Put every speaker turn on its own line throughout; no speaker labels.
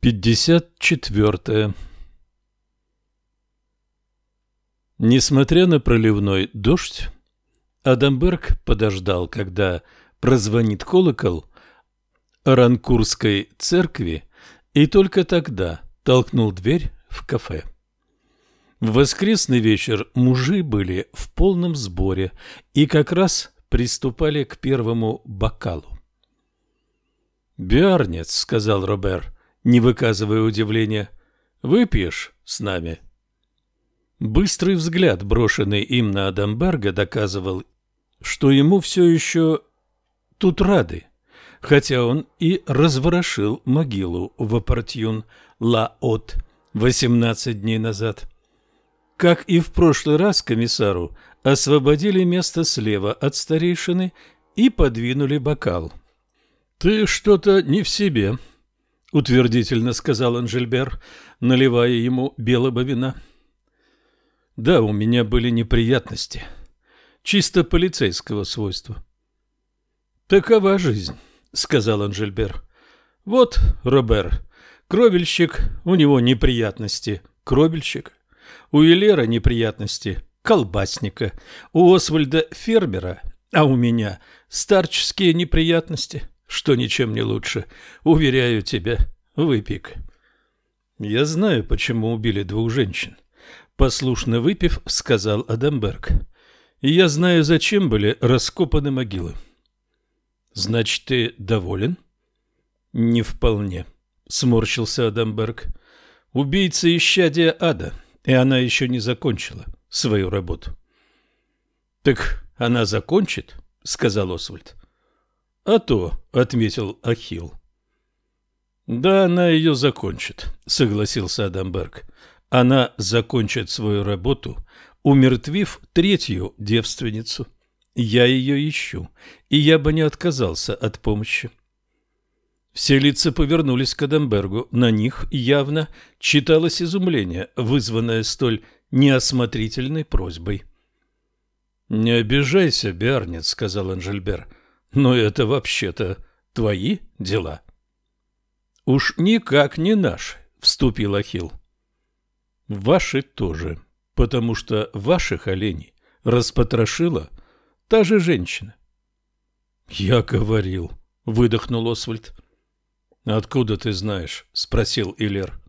54. Несмотря на проливной дождь, Адамберг подождал, когда прозвонит колокол Ранкурской церкви, и только тогда толкнул дверь в кафе. В воскресный вечер мужи были в полном сборе и как раз приступали к первому бокалу. «Биарнец», — сказал Робер, — не выказывая удивления. «Выпьешь с нами?» Быстрый взгляд, брошенный им на Адамберга, доказывал, что ему все еще тут рады, хотя он и разворошил могилу в Апартюн Ла-От 18 дней назад. Как и в прошлый раз комиссару освободили место слева от старейшины и подвинули бокал. «Ты что-то не в себе», — утвердительно сказал Анжельбер, наливая ему белого вина. «Да, у меня были неприятности. Чисто полицейского свойства». «Такова жизнь», — сказал Анжельбер. «Вот, Робер, кровельщик, у него неприятности, кровельщик. У Елера неприятности, колбасника. У Освальда фермера, а у меня старческие неприятности» что ничем не лучше. Уверяю тебя, выпик. Я знаю, почему убили двух женщин. Послушно выпив, сказал Адамберг. И я знаю, зачем были раскопаны могилы. Значит, ты доволен? Не вполне, сморщился Адамберг. Убийца исчадия ада, и она еще не закончила свою работу. Так она закончит, сказал Освальд. «А то», — отметил Ахилл. «Да, она ее закончит», — согласился Адамберг. «Она закончит свою работу, умертвив третью девственницу. Я ее ищу, и я бы не отказался от помощи». Все лица повернулись к Адамбергу. На них явно читалось изумление, вызванное столь неосмотрительной просьбой. «Не обижайся, Биарнец», — сказал Анжельбер. Но это вообще-то твои дела. Уж никак не наши, вступил Ахил. Ваши тоже, потому что ваших оленей распотрошила та же женщина. Я говорил, выдохнул Освальд. Откуда ты знаешь? спросил Илер.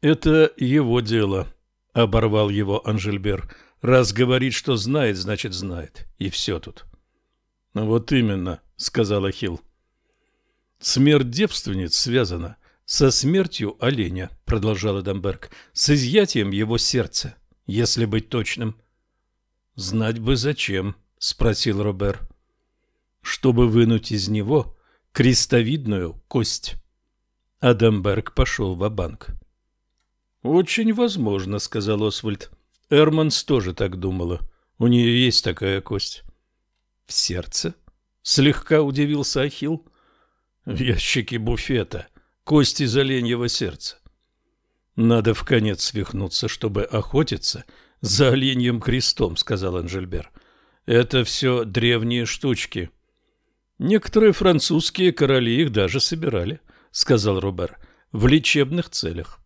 Это его дело, оборвал его Анжельбер. Раз говорит, что знает, значит знает. И все тут. Вот именно, сказал Ахилл. Смерть девственниц связана со смертью оленя, продолжал Эдамберг, с изъятием его сердца, если быть точным. Знать бы зачем, спросил Робер. Чтобы вынуть из него крестовидную кость. Адамберг пошел в банк Очень возможно, сказал Освальд. Эрманс тоже так думала. У нее есть такая кость. В сердце? Слегка удивился Ахил. В ящике буфета. Кости из оленьего сердца. Надо в конец свихнуться, чтобы охотиться за оленьим крестом, сказал Анжельбер. Это все древние штучки. Некоторые французские короли их даже собирали, сказал Робер, в лечебных целях.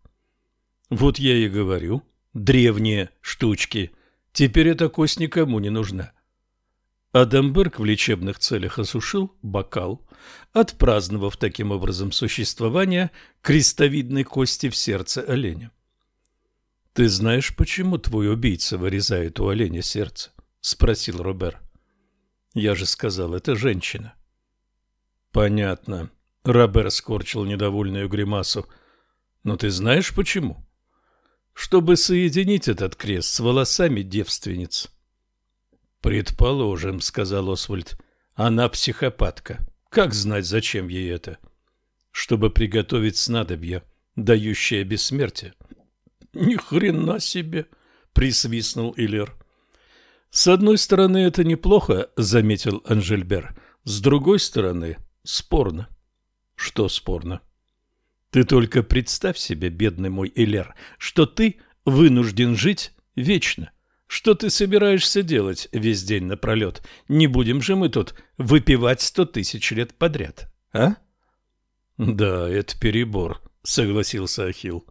Вот я и говорю, древние штучки. Теперь эта кость никому не нужна. Адамберг в лечебных целях осушил бокал, отпраздновав таким образом существование крестовидной кости в сердце оленя. — Ты знаешь, почему твой убийца вырезает у оленя сердце? — спросил Робер. — Я же сказал, это женщина. — Понятно. Робер скорчил недовольную гримасу. — Но ты знаешь, почему? — Чтобы соединить этот крест с волосами девственниц. — «Предположим», — сказал Освальд. «Она психопатка. Как знать, зачем ей это?» «Чтобы приготовить снадобье, дающее бессмертие». «Ни хрена себе!» — присвистнул Иллер. «С одной стороны, это неплохо», — заметил Анжельбер. «С другой стороны, спорно». «Что спорно?» «Ты только представь себе, бедный мой Иллер, что ты вынужден жить вечно». Что ты собираешься делать весь день напролет? Не будем же мы тут выпивать сто тысяч лет подряд, а? Да, это перебор, — согласился Ахилл.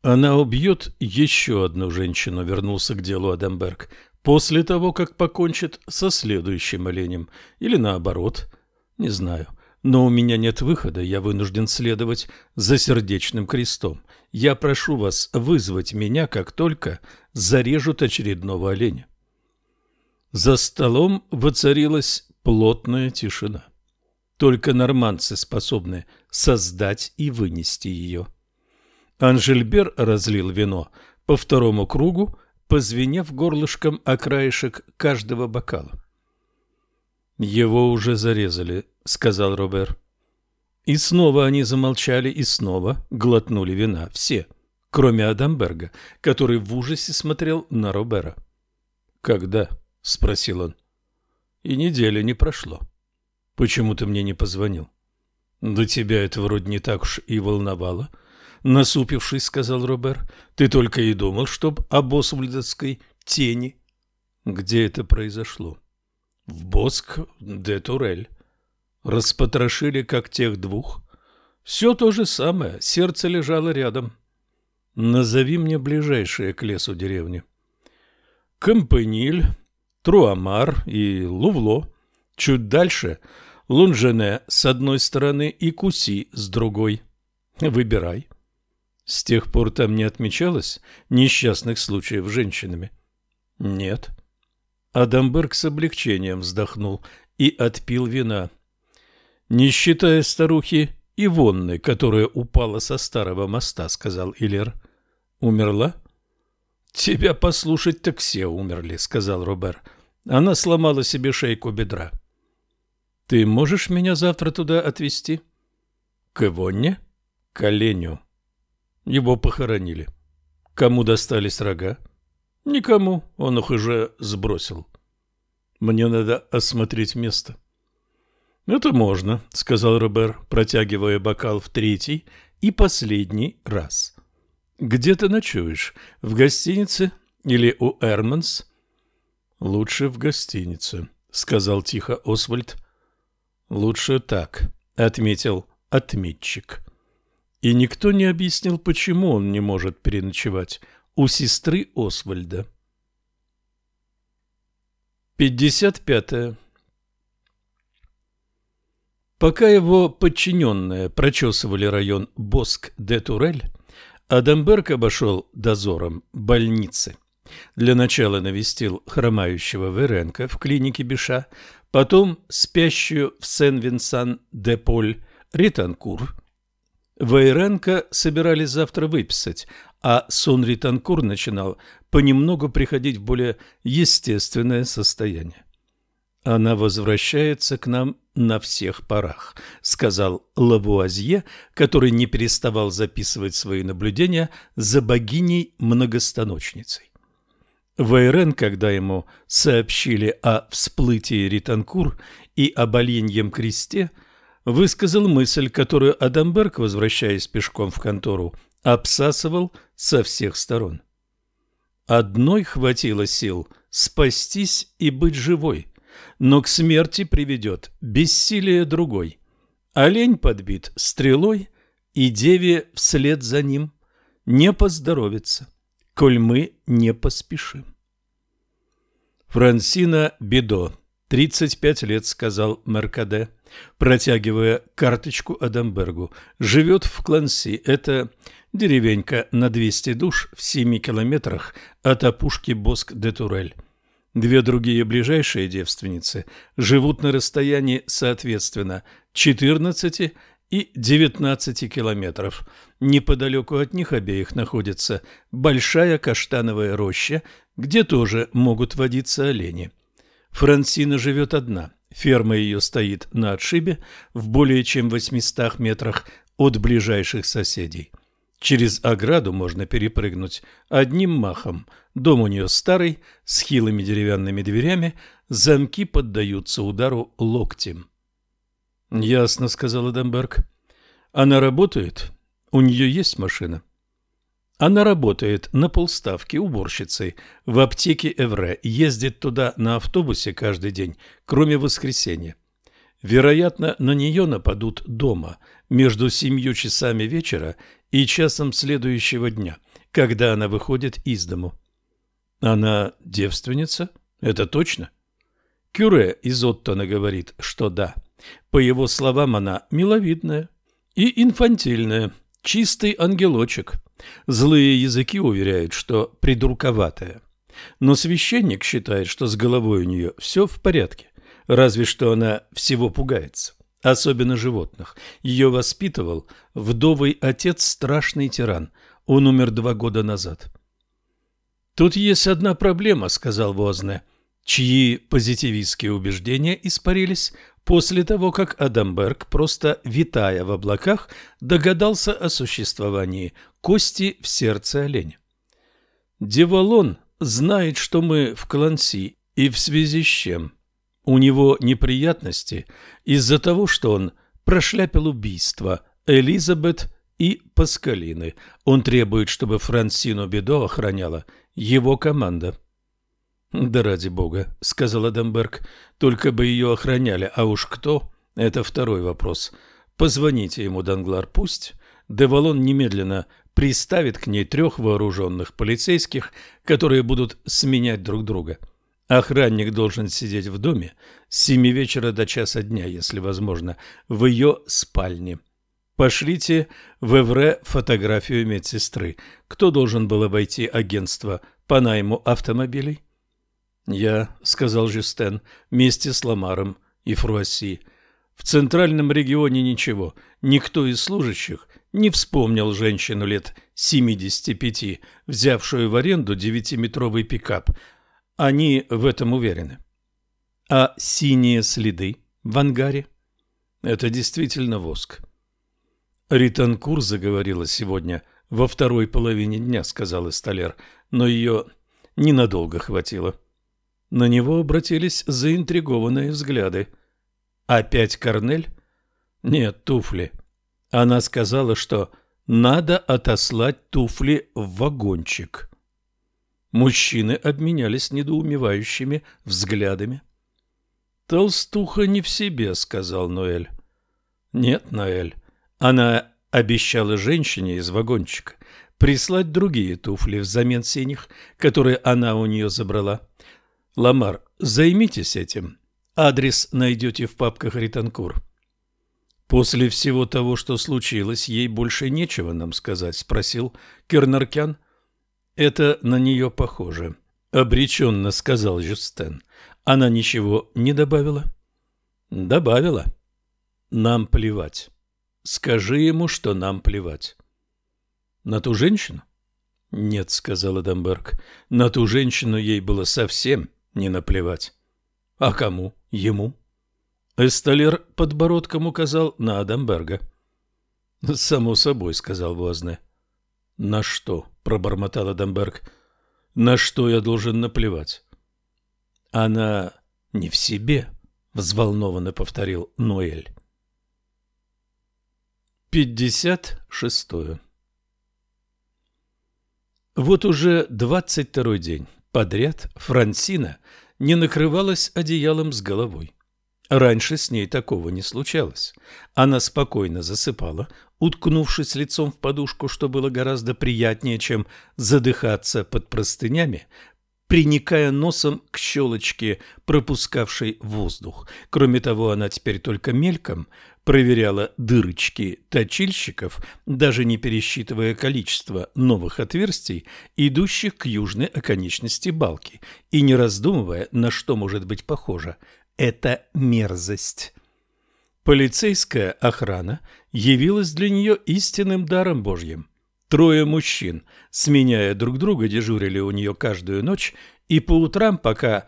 «Она убьет еще одну женщину», — вернулся к делу Адамберг, «после того, как покончит со следующим оленем. Или наоборот. Не знаю. Но у меня нет выхода, я вынужден следовать за сердечным крестом. Я прошу вас вызвать меня, как только зарежут очередного оленя». За столом воцарилась плотная тишина. Только норманцы способны создать и вынести ее. Анжельбер разлил вино по второму кругу, позвенев горлышком о краешек каждого бокала. «Его уже зарезали», — сказал Робер. И снова они замолчали и снова глотнули вина. Все, кроме Адамберга, который в ужасе смотрел на Робера. «Когда?» — спросил он. «И недели не прошло. Почему ты мне не позвонил?» «Да тебя это вроде не так уж и волновало», — насупившись, сказал Робер. «Ты только и думал, чтоб об Освальдовской тени». «Где это произошло?» «В Боск де Турель». «Распотрошили, как тех двух?» «Все то же самое, сердце лежало рядом». «Назови мне ближайшие к лесу деревни». «Компаниль, Труамар и Лувло. Чуть дальше — Лунжене с одной стороны и Куси с другой. Выбирай. С тех пор там не отмечалось несчастных случаев с женщинами? Нет. Адамберг с облегчением вздохнул и отпил вина. Не считая старухи Ивонны, которая упала со старого моста, сказал Илер. Умерла? Тебя послушать, так все умерли, сказал Робер. Она сломала себе шейку бедра. Ты можешь меня завтра туда отвезти? К Ивонне? К оленю. Его похоронили. Кому достались рога? Никому, он их уже сбросил. Мне надо осмотреть место. Это можно, сказал Робер, протягивая бокал в третий и последний раз. Где ты ночуешь? В гостинице или у Эрманс? Лучше в гостинице, сказал тихо Освальд. Лучше так, отметил отметчик. И никто не объяснил, почему он не может переночевать у сестры Освальда. 55. Пока его подчиненные прочесывали район Боск-де-Турель, Адамберг обошел дозором больницы. Для начала навестил хромающего Веренка в клинике Биша, потом спящую в Сен-Винсан-де-Поль Ританкур. Вейренко собирались завтра выписать, а сон Ританкур начинал понемногу приходить в более естественное состояние. «Она возвращается к нам на всех парах», — сказал Лавуазье, который не переставал записывать свои наблюдения за богиней-многостаночницей. Вейрен, когда ему сообщили о всплытии Ританкур и об оленьем кресте, высказал мысль, которую Адамберг, возвращаясь пешком в контору, обсасывал со всех сторон. Одной хватило сил спастись и быть живой, но к смерти приведет бессилие другой. Олень подбит стрелой, и деве вслед за ним не поздоровится коль мы не поспешим. Франсина Бедо, 35 лет, сказал Меркаде, протягивая карточку Адамбергу. Живет в Кланси. Это деревенька на 200 душ в 7 километрах от опушки Боск-де-Турель. Две другие ближайшие девственницы живут на расстоянии, соответственно, 14 и 19 километров. Неподалеку от них обеих находится большая каштановая роща, где тоже могут водиться олени. Франсина живет одна. Ферма ее стоит на отшибе в более чем 800 метрах от ближайших соседей. Через ограду можно перепрыгнуть одним махом. Дом у нее старый, с хилыми деревянными дверями, замки поддаются удару локтем. «Ясно», — сказал Эдемберг. «Она работает? У нее есть машина?» Она работает на полставки уборщицей в аптеке Эвре, ездит туда на автобусе каждый день, кроме воскресенья. Вероятно, на нее нападут дома между семью часами вечера и часом следующего дня, когда она выходит из дому. Она девственница? Это точно? Кюре из Оттона говорит, что да. По его словам, она миловидная и инфантильная, чистый ангелочек. Злые языки уверяют, что придурковатая. Но священник считает, что с головой у нее все в порядке, разве что она всего пугается, особенно животных. Ее воспитывал вдовый отец страшный тиран, он умер два года назад. «Тут есть одна проблема», — сказал Возне, чьи позитивистские убеждения испарились после того, как Адамберг, просто витая в облаках, догадался о существовании кости в сердце оленя. Девалон знает, что мы в Кланси, и в связи с чем. У него неприятности из-за того, что он прошляпил убийство Элизабет и Паскалины. Он требует, чтобы Франсину Бедо охраняла его команда. «Да ради бога», — сказал Адамберг, — «только бы ее охраняли, а уж кто — это второй вопрос. Позвоните ему, Данглар, пусть». Девалон немедленно приставит к ней трех вооруженных полицейских, которые будут сменять друг друга. Охранник должен сидеть в доме с семи вечера до часа дня, если возможно, в ее спальне. Пошлите в Эвре фотографию медсестры. Кто должен был обойти агентство по найму автомобилей? «Я», — сказал Жюстен, — «вместе с Ламаром и Фруасси. В центральном регионе ничего. Никто из служащих не вспомнил женщину лет 75, взявшую в аренду девятиметровый пикап. Они в этом уверены. А синие следы в ангаре? Это действительно воск. Ританкур заговорила сегодня во второй половине дня, сказал Эсталер, но ее ненадолго хватило. На него обратились заинтригованные взгляды. Опять Корнель? Нет, туфли. Она сказала, что надо отослать туфли в вагончик. Мужчины обменялись недоумевающими взглядами. «Толстуха не в себе», — сказал Ноэль. «Нет, Ноэль, она обещала женщине из вагончика прислать другие туфли взамен синих, которые она у нее забрала. Ламар, займитесь этим. Адрес найдете в папках Ританкур». «После всего того, что случилось, ей больше нечего нам сказать», — спросил Кернаркян. «Это на нее похоже», — обреченно сказал Жюстен. «Она ничего не добавила?» «Добавила. Нам плевать. Скажи ему, что нам плевать». «На ту женщину?» «Нет», — сказал Эдамберг. «На ту женщину ей было совсем не наплевать». «А кому? Ему?» Эсталер подбородком указал на Адамберга. «Само собой», — сказал Возне. «На что?» — пробормотал Адамберг. «На что я должен наплевать?» «Она не в себе», — взволнованно повторил Ноэль. Пятьдесят шестое Вот уже двадцать второй день подряд Франсина не накрывалась одеялом с головой. Раньше с ней такого не случалось. Она спокойно засыпала, уткнувшись лицом в подушку, что было гораздо приятнее, чем задыхаться под простынями, приникая носом к щелочке, пропускавшей воздух. Кроме того, она теперь только мельком проверяла дырочки точильщиков, даже не пересчитывая количество новых отверстий, идущих к южной оконечности балки, и не раздумывая, на что может быть похоже это мерзость. Полицейская охрана явилась для нее истинным даром Божьим. Трое мужчин, сменяя друг друга, дежурили у нее каждую ночь, и по утрам, пока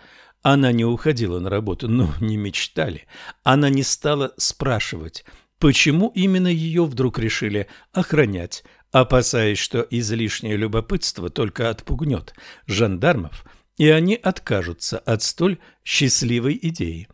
она не уходила на работу, но не мечтали, она не стала спрашивать, почему именно ее вдруг решили охранять, опасаясь, что излишнее любопытство только отпугнет жандармов – и они откажутся от столь счастливой идеи.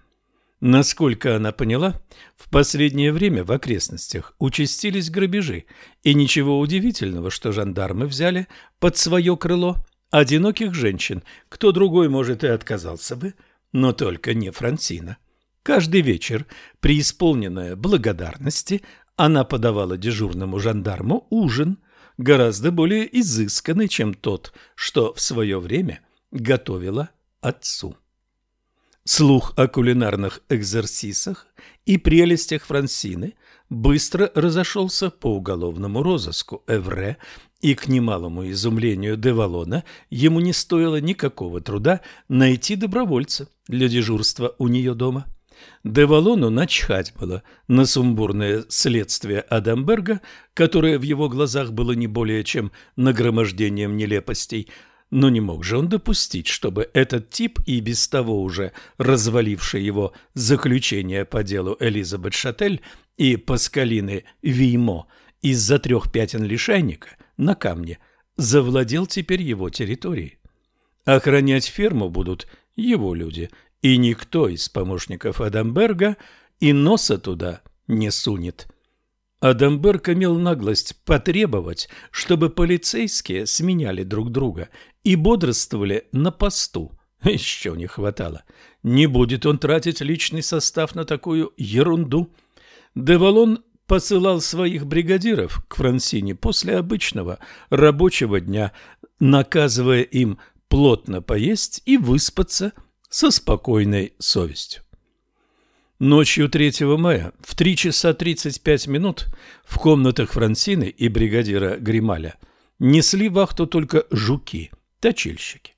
Насколько она поняла, в последнее время в окрестностях участились грабежи, и ничего удивительного, что жандармы взяли под свое крыло одиноких женщин, кто другой, может, и отказался бы, но только не Франсина. Каждый вечер, преисполненная благодарности, она подавала дежурному жандарму ужин, гораздо более изысканный, чем тот, что в свое время готовила отцу. Слух о кулинарных экзерсисах и прелестях Франсины быстро разошелся по уголовному розыску Эвре, и к немалому изумлению Девалона ему не стоило никакого труда найти добровольца для дежурства у нее дома. Девалону начхать было на сумбурное следствие Адамберга, которое в его глазах было не более чем нагромождением нелепостей – но не мог же он допустить, чтобы этот тип и без того уже разваливший его заключение по делу Элизабет Шатель и Паскалины Виймо из-за трех пятен лишайника на камне завладел теперь его территорией. Охранять ферму будут его люди, и никто из помощников Адамберга и носа туда не сунет. Адамберг имел наглость потребовать, чтобы полицейские сменяли друг друга и бодрствовали на посту. Еще не хватало. Не будет он тратить личный состав на такую ерунду. Девалон посылал своих бригадиров к Франсине после обычного рабочего дня, наказывая им плотно поесть и выспаться со спокойной совестью. Ночью 3 мая в 3 часа 35 минут в комнатах Франсины и бригадира Грималя несли вахту только жуки, точильщики.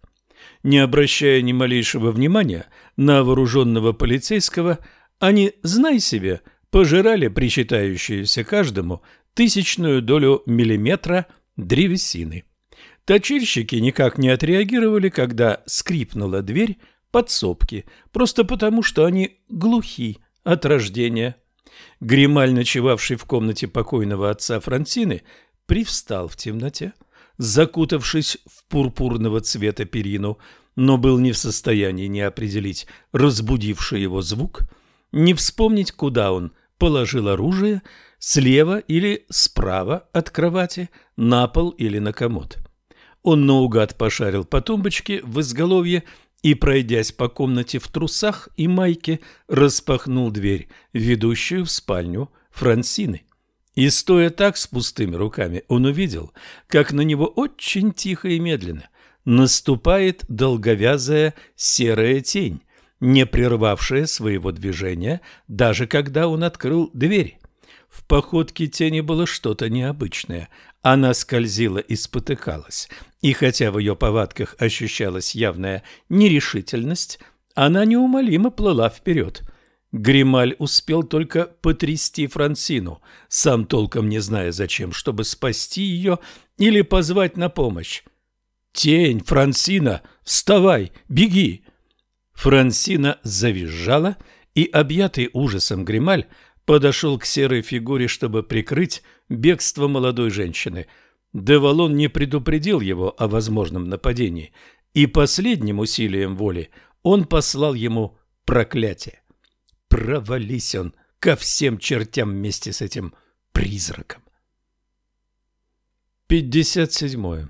Не обращая ни малейшего внимания на вооруженного полицейского, они, знай себе, пожирали причитающуюся каждому тысячную долю миллиметра древесины. Точильщики никак не отреагировали, когда скрипнула дверь, подсобки, просто потому, что они глухи от рождения. Грималь, ночевавший в комнате покойного отца Франсины, привстал в темноте, закутавшись в пурпурного цвета перину, но был не в состоянии ни определить разбудивший его звук, ни вспомнить, куда он положил оружие, слева или справа от кровати, на пол или на комод. Он наугад пошарил по тумбочке в изголовье и, пройдясь по комнате в трусах и майке, распахнул дверь, ведущую в спальню Франсины. И, стоя так с пустыми руками, он увидел, как на него очень тихо и медленно наступает долговязая серая тень, не прервавшая своего движения, даже когда он открыл дверь. В походке тени было что-то необычное. Она скользила и спотыкалась, и хотя в ее повадках ощущалась явная нерешительность, она неумолимо плыла вперед. Грималь успел только потрясти Франсину, сам толком не зная зачем, чтобы спасти ее или позвать на помощь. «Тень, Франсина, вставай, беги!» Франсина завизжала, и, объятый ужасом Грималь, подошел к серой фигуре, чтобы прикрыть бегство молодой женщины – Девалон не предупредил его о возможном нападении, и последним усилием воли он послал ему проклятие. Провались он ко всем чертям вместе с этим призраком. 57.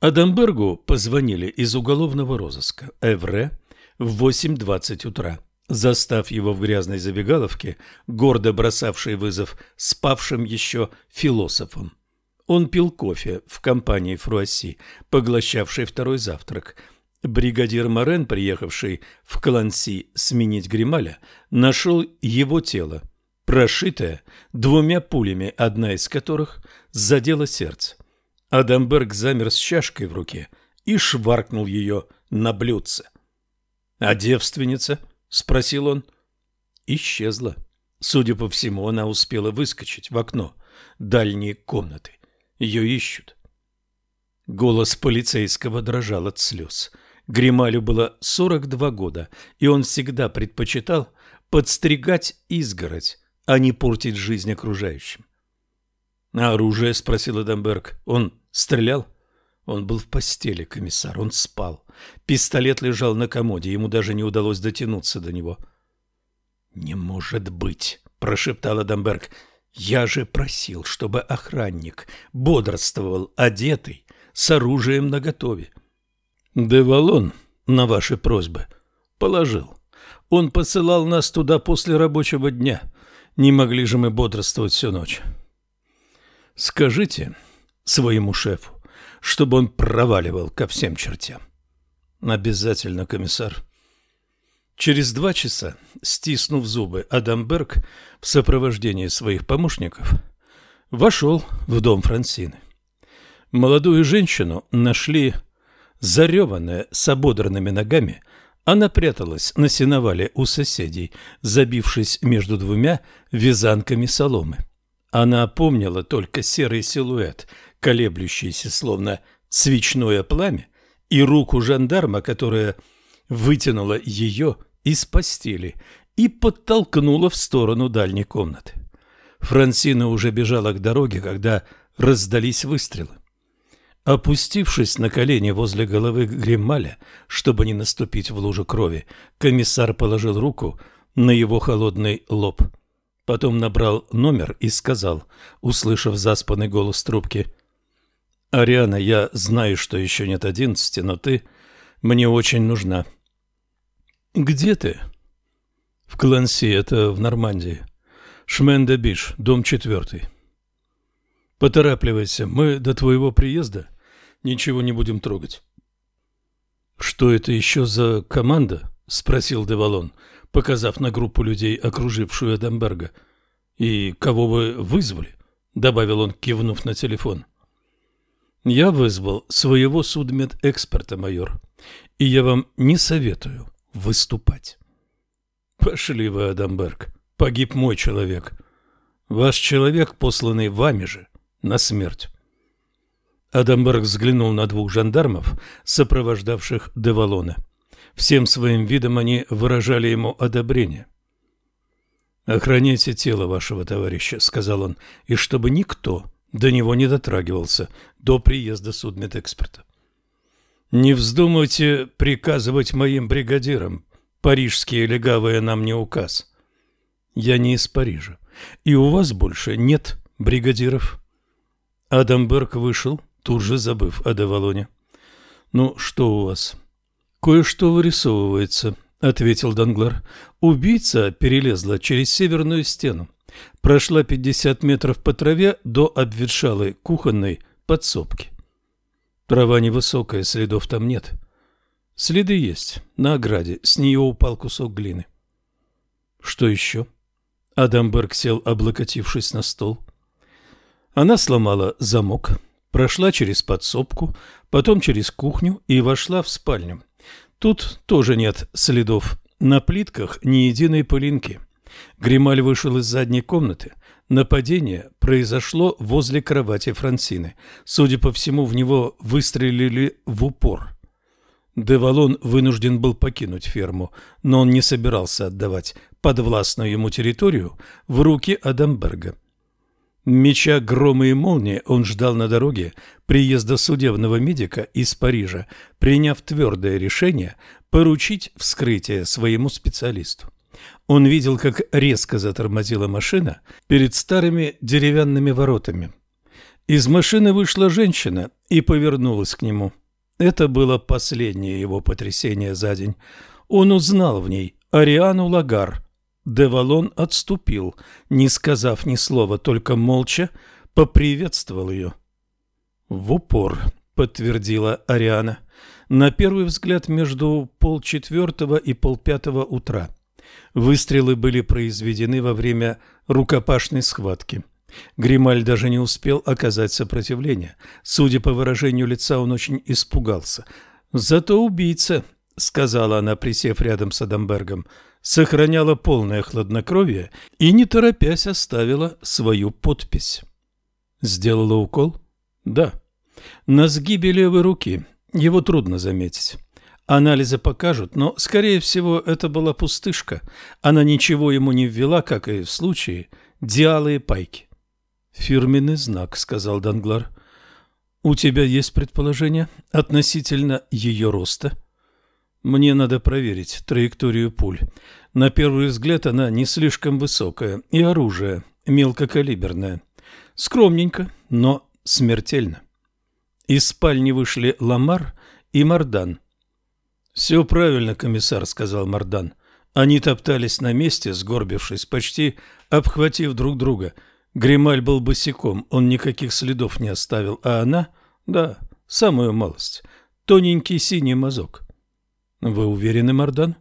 Адамбергу позвонили из уголовного розыска Эвре в 8.20 утра застав его в грязной забегаловке, гордо бросавший вызов спавшим еще философам. Он пил кофе в компании Фруасси, поглощавший второй завтрак. Бригадир Морен, приехавший в Кланси сменить Грималя, нашел его тело, прошитое двумя пулями, одна из которых задела сердце. Адамберг замер с чашкой в руке и шваркнул ее на блюдце. А девственница –— спросил он. Исчезла. Судя по всему, она успела выскочить в окно дальней комнаты. Ее ищут. Голос полицейского дрожал от слез. Грималю было 42 года, и он всегда предпочитал подстригать изгородь, а не портить жизнь окружающим. «А оружие?» — спросил Эдамберг. «Он стрелял?» Он был в постели, комиссар, он спал. Пистолет лежал на комоде, ему даже не удалось дотянуться до него. «Не может быть!» – прошептал Адамберг. «Я же просил, чтобы охранник бодрствовал, одетый, с оружием наготове». «Девалон, на ваши просьбы, положил. Он посылал нас туда после рабочего дня. Не могли же мы бодрствовать всю ночь. Скажите своему шефу, чтобы он проваливал ко всем чертям. Обязательно, комиссар. Через два часа, стиснув зубы, Адамберг в сопровождении своих помощников вошел в дом Франсины. Молодую женщину нашли зареванная с ободранными ногами. Она пряталась на сеновале у соседей, забившись между двумя вязанками соломы. Она помнила только серый силуэт, колеблющийся словно свечное пламя, и руку жандарма, которая вытянула ее из постели и подтолкнула в сторону дальней комнаты. Франсина уже бежала к дороге, когда раздались выстрелы. Опустившись на колени возле головы Гриммаля, чтобы не наступить в лужу крови, комиссар положил руку на его холодный лоб. Потом набрал номер и сказал, услышав заспанный голос трубки, «Ариана, я знаю, что еще нет одиннадцати, но ты мне очень нужна». «Где ты?» «В Кланси, это в Нормандии. Шмен-де-Биш, дом четвертый». «Поторапливайся, мы до твоего приезда...» ничего не будем трогать. «Что это еще за команда?» — спросил Девалон, показав на группу людей, окружившую Эдамберга. «И кого вы вызвали?» — добавил он, кивнув на телефон. «Я вызвал своего судмедэксперта, майор, и я вам не советую выступать». «Пошли вы, Адамберг, погиб мой человек. Ваш человек, посланный вами же, на смерть. Адамберг взглянул на двух жандармов, сопровождавших Девалона. Всем своим видом они выражали ему одобрение. «Охраняйте тело вашего товарища», — сказал он, — «и чтобы никто до него не дотрагивался до приезда судмедэксперта». «Не вздумайте приказывать моим бригадирам. Парижские легавые нам не указ. Я не из Парижа, и у вас больше нет бригадиров». Адамберг вышел, тут же забыв о Девалоне. «Ну, что у вас?» «Кое-что вырисовывается», — ответил Данглар. «Убийца перелезла через северную стену, прошла 50 метров по траве до обветшалой кухонной подсобки. Трава невысокая, следов там нет. Следы есть, на ограде, с нее упал кусок глины». «Что еще?» Адамберг сел, облокотившись на стол. Она сломала замок, прошла через подсобку, потом через кухню и вошла в спальню. Тут тоже нет следов. На плитках ни единой пылинки. Грималь вышел из задней комнаты. Нападение произошло возле кровати Франсины. Судя по всему, в него выстрелили в упор. Девалон вынужден был покинуть ферму, но он не собирался отдавать подвластную ему территорию в руки Адамберга. Меча грома и молнии он ждал на дороге приезда судебного медика из Парижа, приняв твердое решение поручить вскрытие своему специалисту. Он видел, как резко затормозила машина перед старыми деревянными воротами. Из машины вышла женщина и повернулась к нему. Это было последнее его потрясение за день. Он узнал в ней Ариану Лагар – Девалон отступил, не сказав ни слова, только молча поприветствовал ее. «В упор», — подтвердила Ариана, — «на первый взгляд между полчетвертого и полпятого утра. Выстрелы были произведены во время рукопашной схватки». Грималь даже не успел оказать сопротивление. Судя по выражению лица, он очень испугался. «Зато убийца», — сказала она, присев рядом с Адамбергом, сохраняла полное хладнокровие и, не торопясь, оставила свою подпись. Сделала укол? Да. На сгибе левой руки. Его трудно заметить. Анализы покажут, но, скорее всего, это была пустышка. Она ничего ему не ввела, как и в случае Диалы и Пайки. «Фирменный знак», — сказал Данглар. «У тебя есть предположение относительно ее роста?» Мне надо проверить траекторию пуль. На первый взгляд она не слишком высокая, и оружие мелкокалиберное. Скромненько, но смертельно. Из спальни вышли Ламар и Мардан. «Все правильно, комиссар», — сказал Мардан. Они топтались на месте, сгорбившись, почти обхватив друг друга. Грималь был босиком, он никаких следов не оставил, а она, да, самую малость, тоненький синий мазок. Вы уверены, Мардан?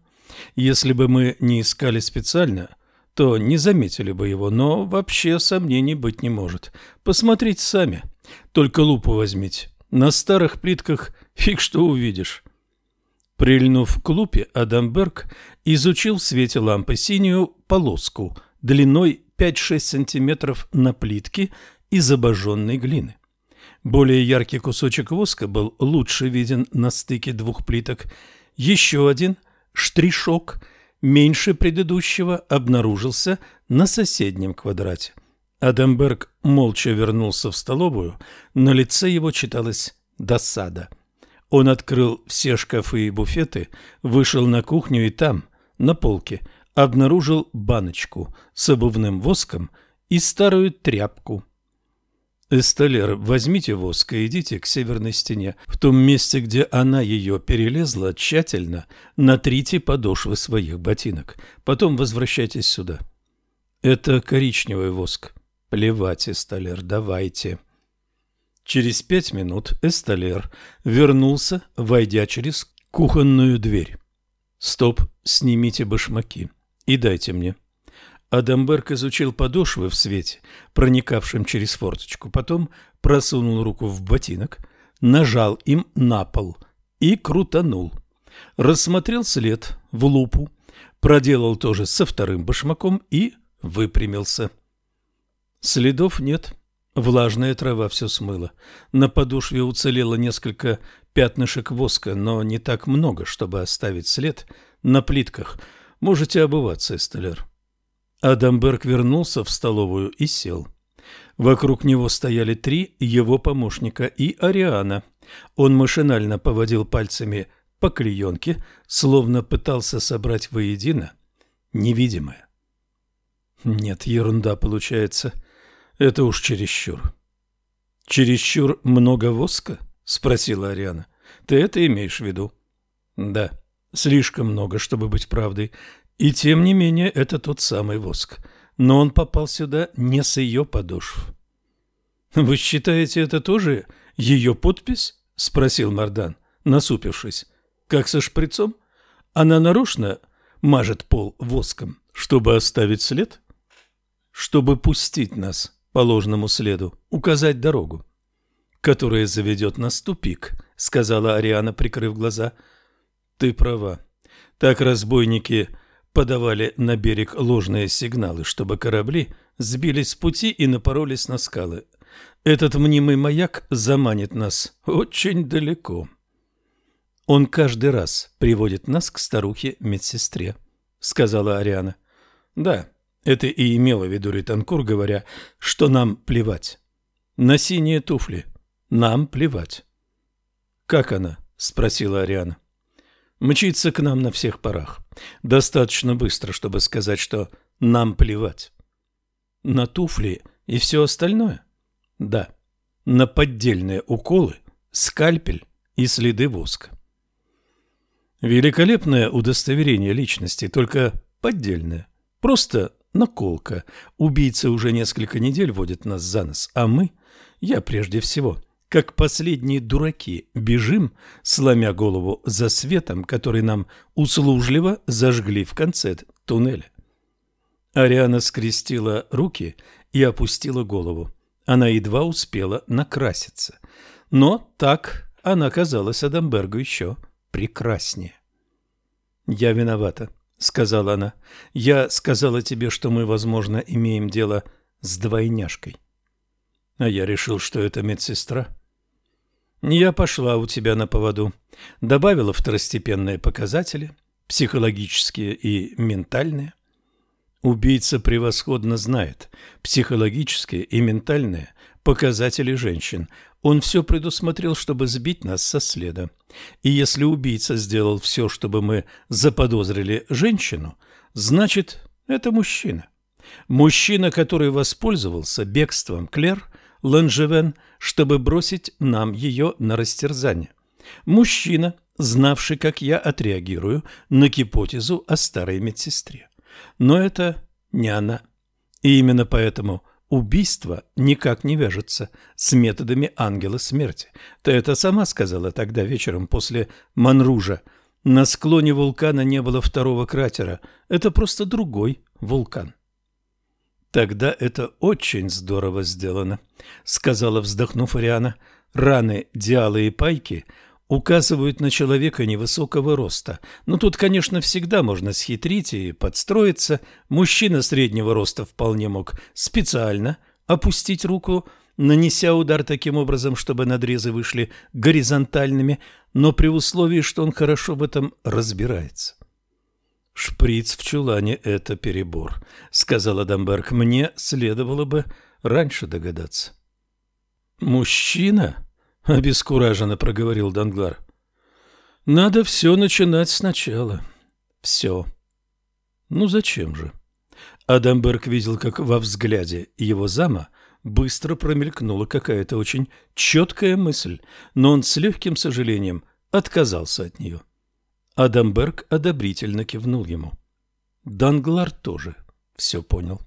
Если бы мы не искали специально, то не заметили бы его, но вообще сомнений быть не может. Посмотрите сами, только лупу возьмите. На старых плитках фиг что увидишь. Прильнув к лупе, Адамберг изучил в свете лампы синюю полоску длиной 5-6 сантиметров на плитке из обожженной глины. Более яркий кусочек воска был лучше виден на стыке двух плиток. Еще один штришок, меньше предыдущего, обнаружился на соседнем квадрате. Адамберг молча вернулся в столовую, на лице его читалась досада – он открыл все шкафы и буфеты, вышел на кухню и там, на полке, обнаружил баночку с обувным воском и старую тряпку. «Эстеллер, возьмите воск и идите к северной стене. В том месте, где она ее перелезла, тщательно натрите подошвы своих ботинок. Потом возвращайтесь сюда». «Это коричневый воск». «Плевать, Эстеллер, давайте». Через пять минут Эсталер вернулся, войдя через кухонную дверь. «Стоп, снимите башмаки и дайте мне». Адамберг изучил подошвы в свете, проникавшем через форточку, потом просунул руку в ботинок, нажал им на пол и крутанул. Рассмотрел след в лупу, проделал то же со вторым башмаком и выпрямился. Следов нет. Влажная трава все смыла. На подошве уцелело несколько пятнышек воска, но не так много, чтобы оставить след на плитках. Можете обуваться, Эстеллер. Адамберг вернулся в столовую и сел. Вокруг него стояли три его помощника и Ариана. Он машинально поводил пальцами по клеенке, словно пытался собрать воедино невидимое. Нет, ерунда получается. — это уж чересчур. Чересчур много воска? Спросила Ариана. Ты это имеешь в виду? Да, слишком много, чтобы быть правдой. И тем не менее, это тот самый воск. Но он попал сюда не с ее подошв. Вы считаете, это тоже ее подпись? Спросил Мардан, насупившись. Как со шприцом? Она нарочно мажет пол воском, чтобы оставить след? Чтобы пустить нас по ложному следу, указать дорогу, которая заведет нас в тупик, сказала Ариана, прикрыв глаза. Ты права. Так разбойники подавали на берег ложные сигналы, чтобы корабли сбились с пути и напоролись на скалы. Этот мнимый маяк заманит нас очень далеко. Он каждый раз приводит нас к старухе-медсестре, сказала Ариана. Да, это и имело в виду Ританкур, говоря, что нам плевать. На синие туфли. Нам плевать. «Как она?» – спросила Ариана. «Мчится к нам на всех парах. Достаточно быстро, чтобы сказать, что нам плевать. На туфли и все остальное? Да. На поддельные уколы, скальпель и следы воска. Великолепное удостоверение личности, только поддельное. Просто наколка. Убийцы уже несколько недель водят нас за нос, а мы, я прежде всего, как последние дураки, бежим, сломя голову за светом, который нам услужливо зажгли в конце туннеля. Ариана скрестила руки и опустила голову. Она едва успела накраситься. Но так она казалась Адамбергу еще прекраснее. «Я виновата», — сказала она. — Я сказала тебе, что мы, возможно, имеем дело с двойняшкой. А я решил, что это медсестра. Я пошла у тебя на поводу. Добавила второстепенные показатели, психологические и ментальные. Убийца превосходно знает психологические и ментальные показатели женщин. Он все предусмотрел, чтобы сбить нас со следа. И если убийца сделал все, чтобы мы заподозрили женщину, значит, это мужчина. Мужчина, который воспользовался бегством Клер Ланжевен, чтобы бросить нам ее на растерзание. Мужчина, знавший, как я отреагирую на гипотезу о старой медсестре. Но это не она. И именно поэтому убийство никак не вяжется с методами ангела смерти. Ты это сама сказала тогда вечером после Манружа. На склоне вулкана не было второго кратера. Это просто другой вулкан. Тогда это очень здорово сделано, сказала, вздохнув Ариана. Раны Диалы и Пайки указывают на человека невысокого роста. Но тут, конечно, всегда можно схитрить и подстроиться. Мужчина среднего роста вполне мог специально опустить руку, нанеся удар таким образом, чтобы надрезы вышли горизонтальными, но при условии, что он хорошо в этом разбирается. «Шприц в чулане – это перебор», – сказал Адамберг. «Мне следовало бы раньше догадаться». «Мужчина?» — обескураженно проговорил Данглар. «Надо все начинать сначала. Все». «Ну зачем же?» Адамберг видел, как во взгляде его зама быстро промелькнула какая-то очень четкая мысль, но он с легким сожалением отказался от нее. Адамберг одобрительно кивнул ему. Данглар тоже все понял.